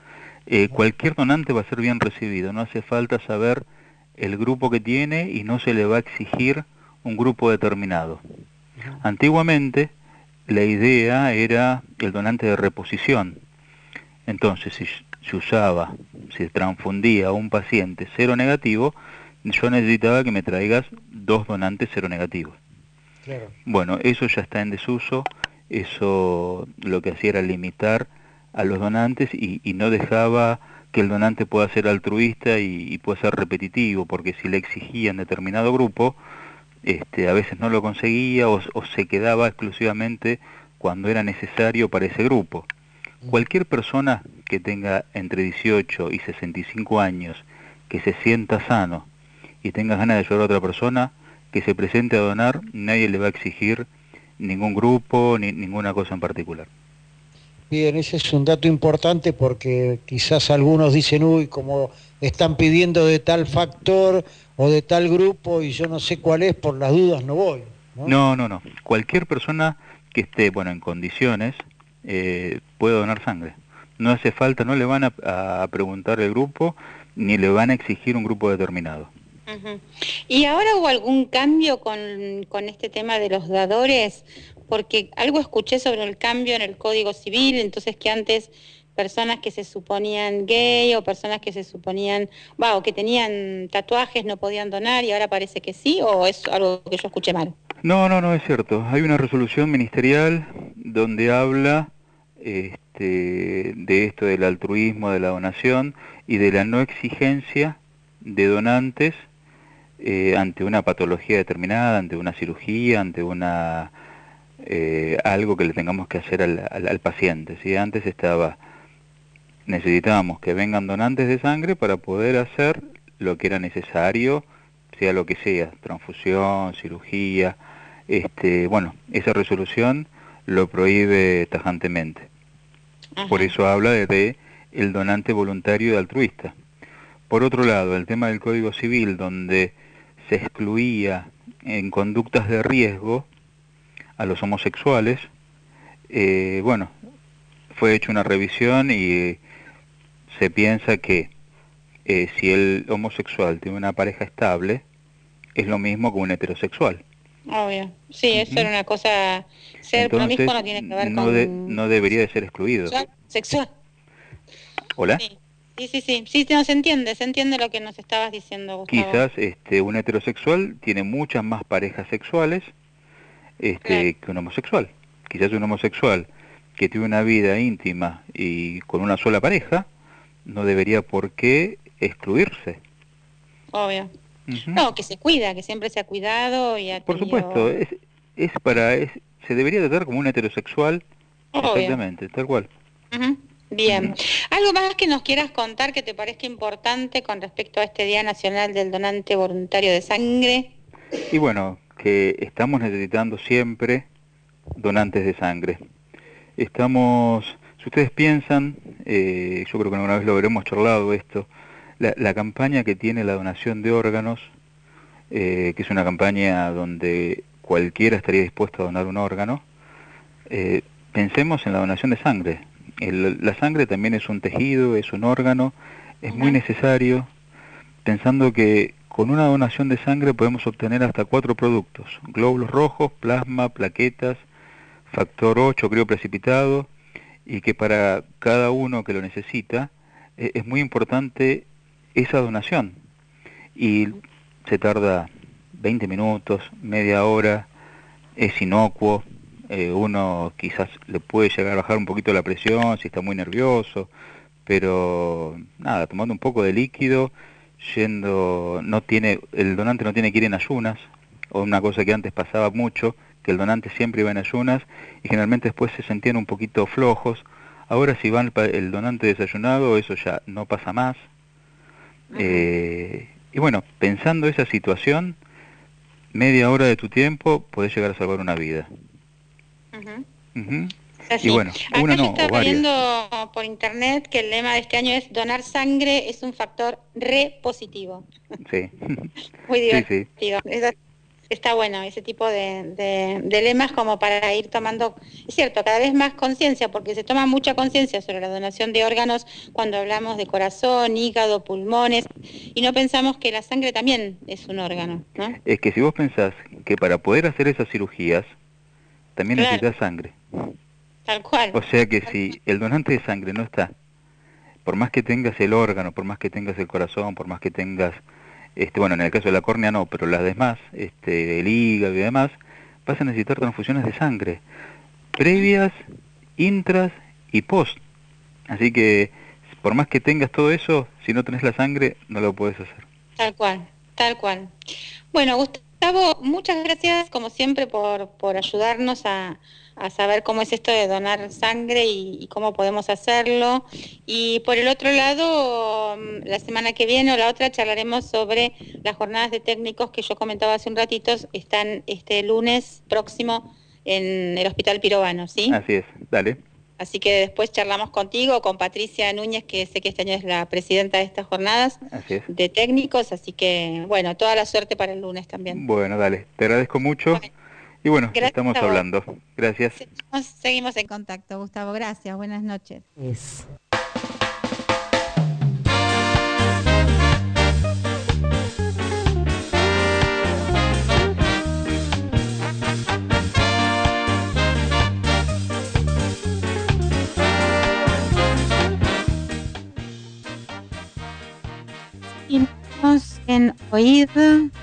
Eh, cualquier donante va a ser bien recibido, no hace falta saber el grupo que tiene y no se le va a exigir un grupo determinado. Antiguamente la idea era el donante de reposición. Entonces, si se usaba, se transfundía a un paciente cero negativo, yo necesitaba que me traigas dos donantes cero negativos. Claro. Bueno, eso ya está en desuso, eso lo que hacía era limitar a los donantes y, y no dejaba que el donante pueda ser altruista y, y pueda ser repetitivo, porque si le exigían determinado grupo, este, a veces no lo conseguía o, o se quedaba exclusivamente cuando era necesario para ese grupo. Cualquier persona que tenga entre 18 y 65 años, que se sienta sano y tenga ganas de ayudar a otra persona, que se presente a donar, nadie le va a exigir ningún grupo ni ninguna cosa en particular. Bien, ese es un dato importante porque quizás algunos dicen, uy, como están pidiendo de tal factor o de tal grupo y yo no sé cuál es, por las dudas no voy. ¿no? No, no, no. Cualquier persona que esté, bueno, en condiciones, eh, puede donar sangre. No hace falta, no le van a, a preguntar el grupo ni le van a exigir un grupo determinado. ¿Y ahora hubo algún cambio con, con este tema de los dadores? Porque algo escuché sobre el cambio en el Código Civil, entonces que antes personas que se suponían gay o personas que se suponían, va, o que tenían tatuajes no podían donar y ahora parece que sí, o es algo que yo escuché mal. No, no, no es cierto. Hay una resolución ministerial donde habla este, de esto del altruismo, de la donación y de la no exigencia de donantes eh, ante una patología determinada, ante una cirugía, ante una eh, algo que le tengamos que hacer al, al, al paciente. ¿sí? Antes estaba necesitábamos que vengan donantes de sangre para poder hacer lo que era necesario, sea lo que sea, transfusión, cirugía, este, bueno, esa resolución lo prohíbe tajantemente. Ajá. Por eso habla de, de el donante voluntario y altruista. Por otro lado, el tema del Código Civil, donde se excluía en conductas de riesgo a los homosexuales, eh, bueno, fue hecha una revisión y se piensa que eh, si el homosexual tiene una pareja estable, es lo mismo que un heterosexual. Obvio. Sí, eso Ujú. era una cosa, ser Entonces, promiscuo no tiene que ver no, con de- no debería de ser excluido. sexual. sexual. ¿Hola? Sí. Sí, sí, sí, sí, no, se entiende, se entiende lo que nos estabas diciendo, Gustavo. Quizás este, un heterosexual tiene muchas más parejas sexuales este, que un homosexual. Quizás un homosexual que tiene una vida íntima y con una sola pareja no debería por qué excluirse. Obvio. No, que se cuida, que siempre se ha cuidado y ha Por tenido- supuesto, es, es para es, se debería tratar como un heterosexual, Obvio. exactamente, tal cual. Ujú. Bien. ¿Algo más que nos quieras contar que te parezca importante con respecto a este Día Nacional del Donante Voluntario de Sangre? Y bueno, que estamos necesitando siempre donantes de sangre. Estamos, si ustedes piensan, eh, yo creo que alguna vez lo habremos charlado esto, la, la campaña que tiene la donación de órganos, eh, que es una campaña donde cualquiera estaría dispuesto a donar un órgano, eh, pensemos en la donación de sangre. El- la sangre también es un tejido, es un órgano, es muy necesario, pensando que con una donación de sangre podemos obtener hasta cuatro productos, glóbulos rojos, plasma, plaquetas, factor 8 creo precipitado, y que para cada uno que lo necesita eh, es muy importante esa donación. Y se tarda 20 minutos, media hora, es inocuo, eh, uno quizás le puede llegar a bajar un poquito la presión si está muy nervioso, pero nada, tomando un poco de líquido, yendo, no tiene, el donante no tiene que ir en ayunas, o una cosa que antes pasaba mucho, que el donante siempre iba en ayunas y generalmente después se sentían un poquito flojos. Ahora si va el, donante desayunado, eso ya no pasa más. Eh, y bueno, pensando esa situación, media hora de tu tiempo podés llegar a salvar una vida. Así. Y bueno, Acá una yo no, o viendo por internet que el lema de este año es donar sangre es un factor re positivo. Sí. [LAUGHS] Muy Sí, sí. divertido. Está bueno ese tipo de, de- de lemas como para ir tomando, es cierto, cada vez más conciencia, porque se toma mucha conciencia sobre la donación de órganos cuando hablamos de corazón, hígado, pulmones, y no pensamos que la sangre también es un órgano, ¿no? Es que si vos pensás que para poder hacer esas cirugías, también Claro. necesitas sangre. Tal cual. O sea que si el donante de sangre no está, por más que tengas el órgano, por más que tengas el corazón, por más que tengas, este, bueno, en el caso de la córnea no, pero las demás, este, el hígado y demás, vas a necesitar transfusiones de sangre, previas, intras y post. Así que por más que tengas todo eso, si no tenés la sangre, no lo puedes hacer. Tal cual, tal cual. Bueno, Gustavo, muchas gracias como siempre por, por ayudarnos a, a saber cómo es esto de donar sangre y, cómo podemos hacerlo. Y por el otro lado, mm, la semana que viene o la otra charlaremos sobre las jornadas de técnicos que yo comentaba hace un ratito, están este lunes próximo en el Hospital Pirobano, ¿sí? Así es, dale. Así que después charlamos contigo, con Patricia Núñez, que sé que este año es la presidenta de estas jornadas es. de técnicos, así que bueno, toda la suerte para el lunes también. Bueno, dale. Te agradezco mucho. Y bueno, Gracias estamos hablando. Gracias. Seguimos, seguimos en contacto, Gustavo. Gracias, buenas noches. Es En Oíd,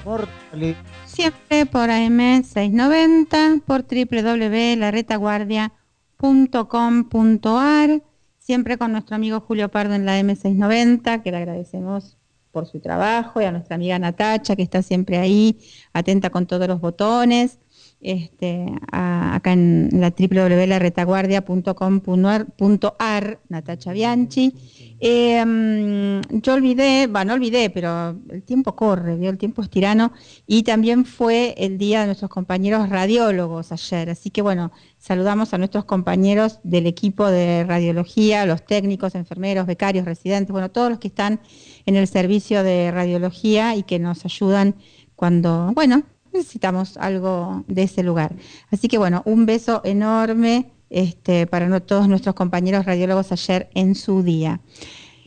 Mortales. siempre por AM 690, por www.laretaguardia.com.ar, siempre con nuestro amigo Julio Pardo en la M690, que le agradecemos por su trabajo, y a nuestra amiga Natacha, que está siempre ahí, atenta con todos los botones. Este, a- acá en la www.laretaguardia.com.ar, Natacha Bianchi. Eh, yo olvidé, bueno, no olvidé, pero el tiempo corre, el tiempo es tirano, y también fue el día de nuestros compañeros radiólogos ayer, así que bueno, saludamos a nuestros compañeros del equipo de radiología, los técnicos, enfermeros, becarios, residentes, bueno, todos los que están en el servicio de radiología y que nos ayudan cuando, bueno, necesitamos algo de ese lugar. Así que bueno, un beso enorme este, para no- todos nuestros compañeros radiólogos ayer en su día.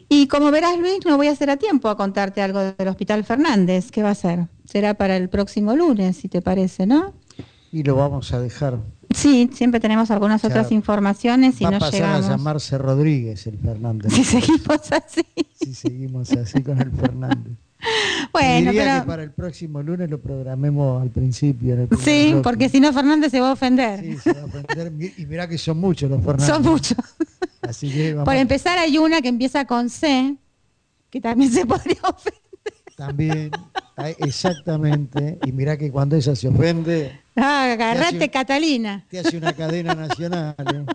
Y como verás, Luis, no voy a hacer a tiempo a contarte algo del Hospital Fernández. ¿Qué va a ser? Será para el próximo lunes, si te parece, ¿no? Y lo vamos a dejar Sí, siempre tenemos algunas otras informaciones y Va a no pasar llegamos. a llamarse Rodríguez el Fernández. [LAUGHS] Si seguimos así. Si seguimos así con el Fernández. [LAUGHS] Bueno, Diría pero que para el próximo lunes lo programemos al principio. en el primer sí, bloque. porque si no Fernández se va a ofender. Sí, se va a ofender. Mi- Y mirá que son muchos los Fernández. Son muchos. Así que vamos Por empezar hay una que empieza con C, que también se [LAUGHS] podría ofender. también. Exactamente. Y mirá que cuando ella se ofende, Ah. Catalina. te hace una cadena nacional. ¿eh?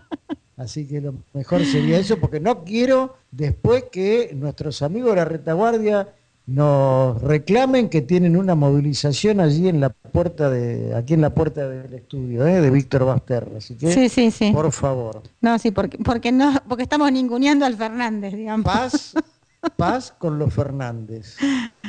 Así que lo mejor sería eso, porque no quiero después que nuestros amigos de la retaguardia nos reclamen que tienen una movilización allí en la puerta de, aquí en la puerta del estudio, ¿eh? de Víctor Basterra. Así que, Sí, sí, sí. por favor, No, sí, porque, porque no, porque estamos ninguneando al Fernández, digamos. paz, [LAUGHS] paz con los Fernández.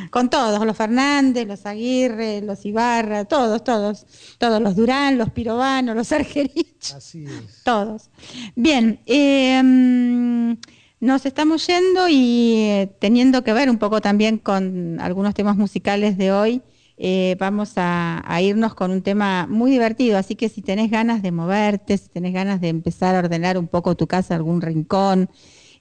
Con todos, los Fernández, los Aguirre, los Ibarra, todos, todos. Todos, los Durán, los Pirobano, los Argerich, Así es. todos. Bien, eh, mm, nos estamos yendo y eh, teniendo que ver un poco también con algunos temas musicales de hoy, eh, vamos a, irnos con un tema muy divertido, así que si tenés ganas de moverte, si tenés ganas de empezar a ordenar un poco tu casa, algún rincón,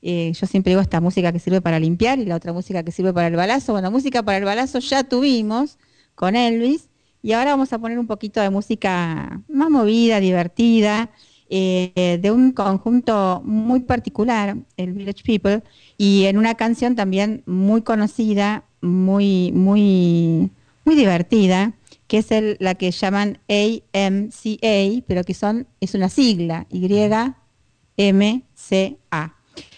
eh, yo siempre digo esta música que sirve para limpiar y la otra música que sirve para el balazo. Bueno, música para el balazo ya tuvimos con Elvis y ahora vamos a poner un poquito de música más movida, divertida, eh, de un conjunto muy particular, el Village People, y en una canción también muy conocida, muy, muy, muy divertida, que es el- la que llaman AMCA, pero que son, es una sigla, Y-M-C-A.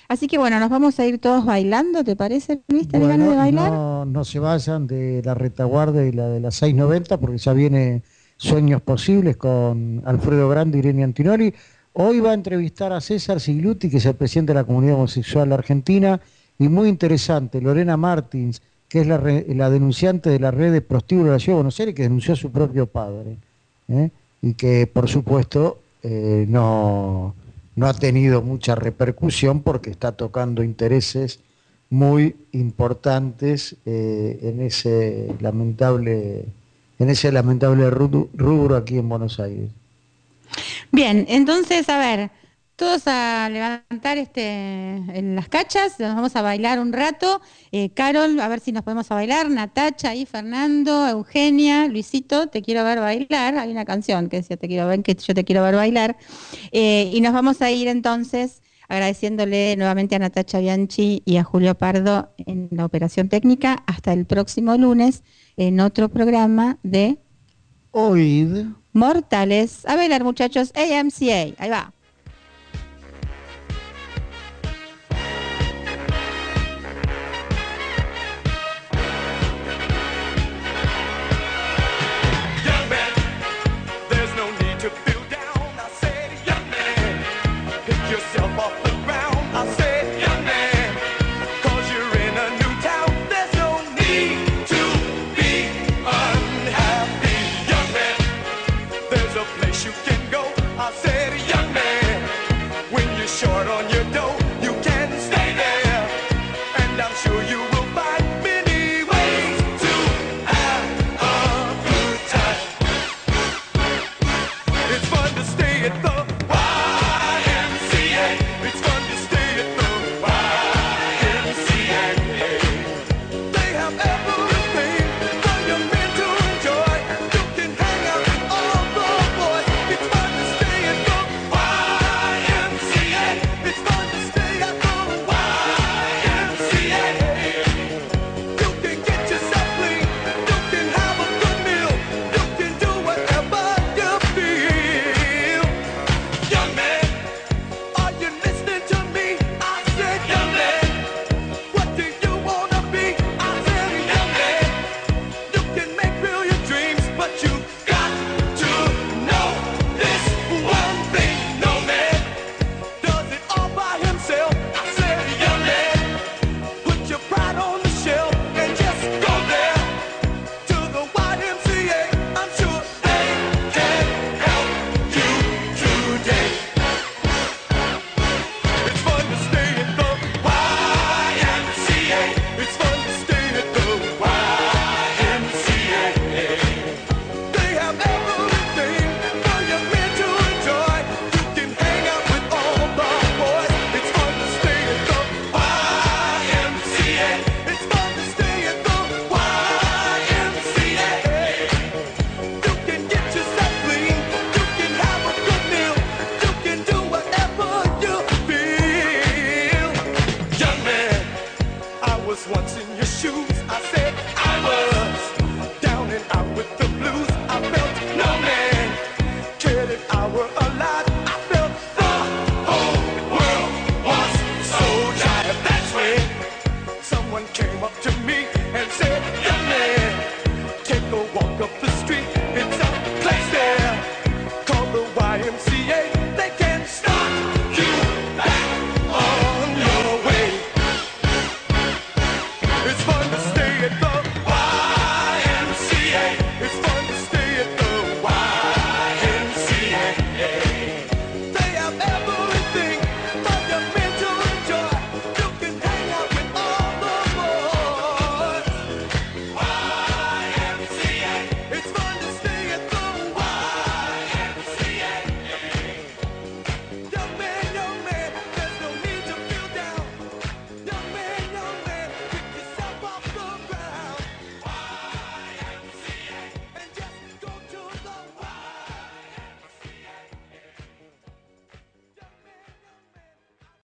Así que bueno, nos vamos a ir todos bailando, ¿te parece, Luis? ¿Tenés ganas de Bueno, bailar? no, no se vayan de la retaguardia y la de las 6.90 porque ya viene Sueños Posibles con Alfredo Grande y Irene Antinori. Hoy va a entrevistar a César Sigluti, que es el presidente de la comunidad homosexual argentina, y muy interesante, Lorena Martins, que es la denunciante de la red de prostíbulos de la Ciudad de Buenos Aires, que denunció a su propio padre, ¿eh? y que por supuesto eh, no, no ha tenido mucha repercusión porque está tocando intereses muy importantes eh, en ese lamentable en ese lamentable ru- rubro aquí en Buenos Aires. Bien, entonces, a ver, todos a levantar este en las cachas, nos vamos a bailar un rato. Eh, Carol, a ver si nos podemos a bailar. Natacha y Fernando, Eugenia, Luisito, te quiero ver bailar. Hay una canción que decía te quiero ver, que yo te quiero ver bailar. Eh, y nos vamos a ir entonces agradeciéndole nuevamente a Natacha Bianchi y a Julio Pardo en la operación técnica. Hasta el próximo lunes en otro programa de Oíd. Mortales. A bailar, muchachos. AMCA. Ahí va.